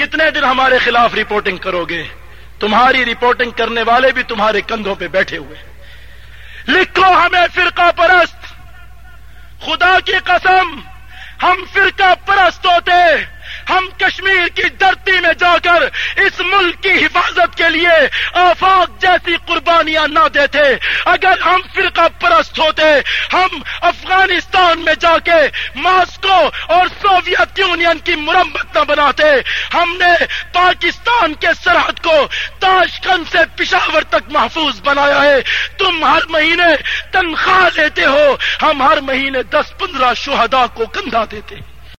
کتنے دن ہمارے خلاف رپورٹنگ کرو گے تمہاری رپورٹنگ کرنے والے بھی تمہارے کندھوں پہ بیٹھے ہوئے لکھو ہمیں فرقہ پرست۔ خدا کی قسم، ہم فرقہ کشمیر کی دھرتی میں جا کر اس ملک کی حفاظت کے لیے آفاق جیسی قربانیاں نہ دیتے۔ اگر ہم فرقہ پرست ہوتے، ہم افغانستان میں جا کے ماسکو اور سوویت یونین کی مرمت نہ بناتے۔ ہم نے پاکستان کے سرحد کو تاشکن سے پشاور تک محفوظ بنایا ہے۔ تم ہر مہینے تنخواہ لیتے ہو، ہم ہر مہینے دس پندرہ شہدا کو کندھا دیتے۔ ہیں